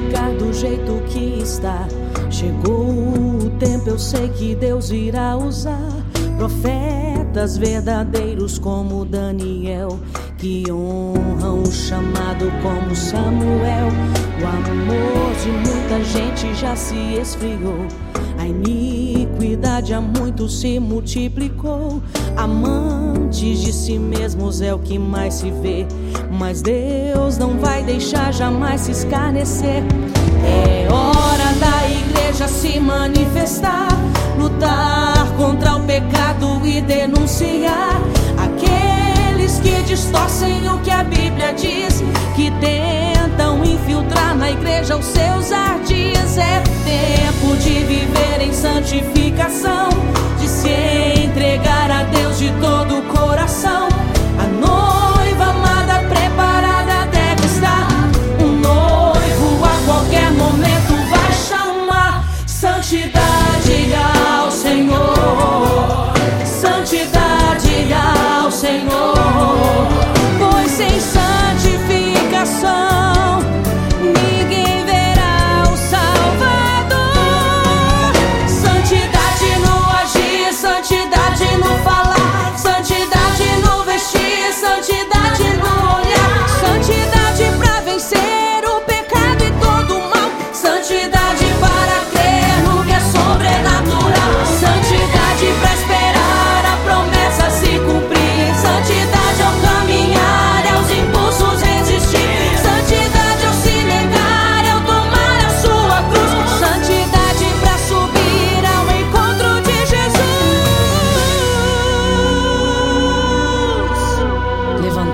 ficar do jeito que está. Chegou o tempo, eu sei que Deus irá usar profetas verdadeiros como Daniel, que honram o chamado como Samuel. O amor de muita gente já se esfriou. A iniquidade a muitos se multiplicou. Amantes de si mesmos é o que mais se vê. Mas Deus não vai deixar jamais se escarnecer. É hora da igreja se manifestar, lutar contra o pecado e denunciar aqueles que distorcem o que a Bíblia diz, que tentam infiltrar na igreja os seus ardis. É tempo de viver em santificação, de se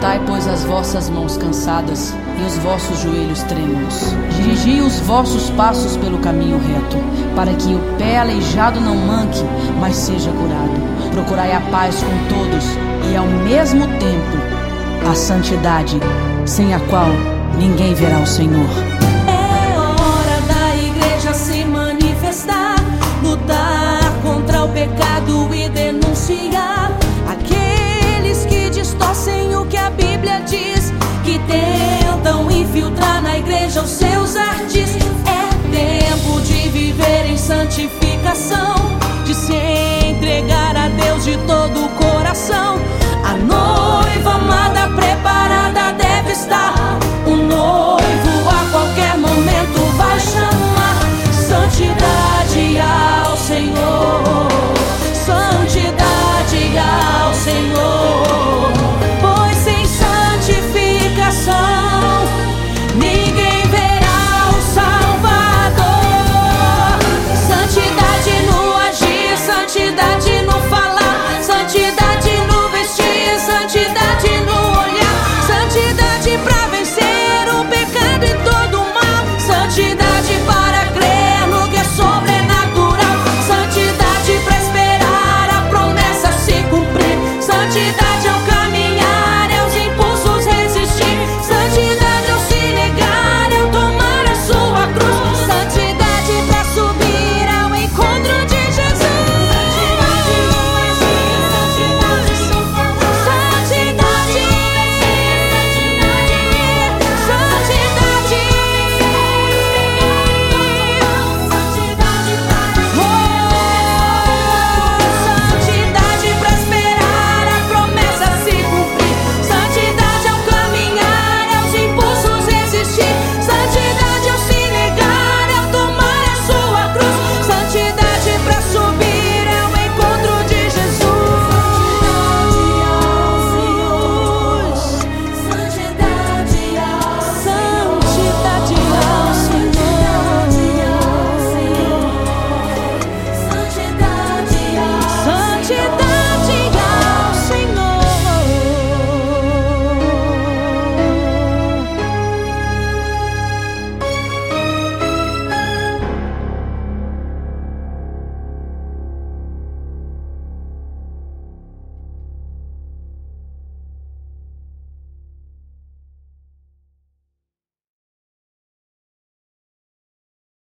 Levantai, pois, as vossas mãos cansadas e os vossos joelhos trêmulos. Dirigi os vossos passos pelo caminho reto, para que o pé aleijado não manque, mas seja curado. Procurai a paz com todos e, ao mesmo tempo, a santidade, sem a qual ninguém verá o Senhor.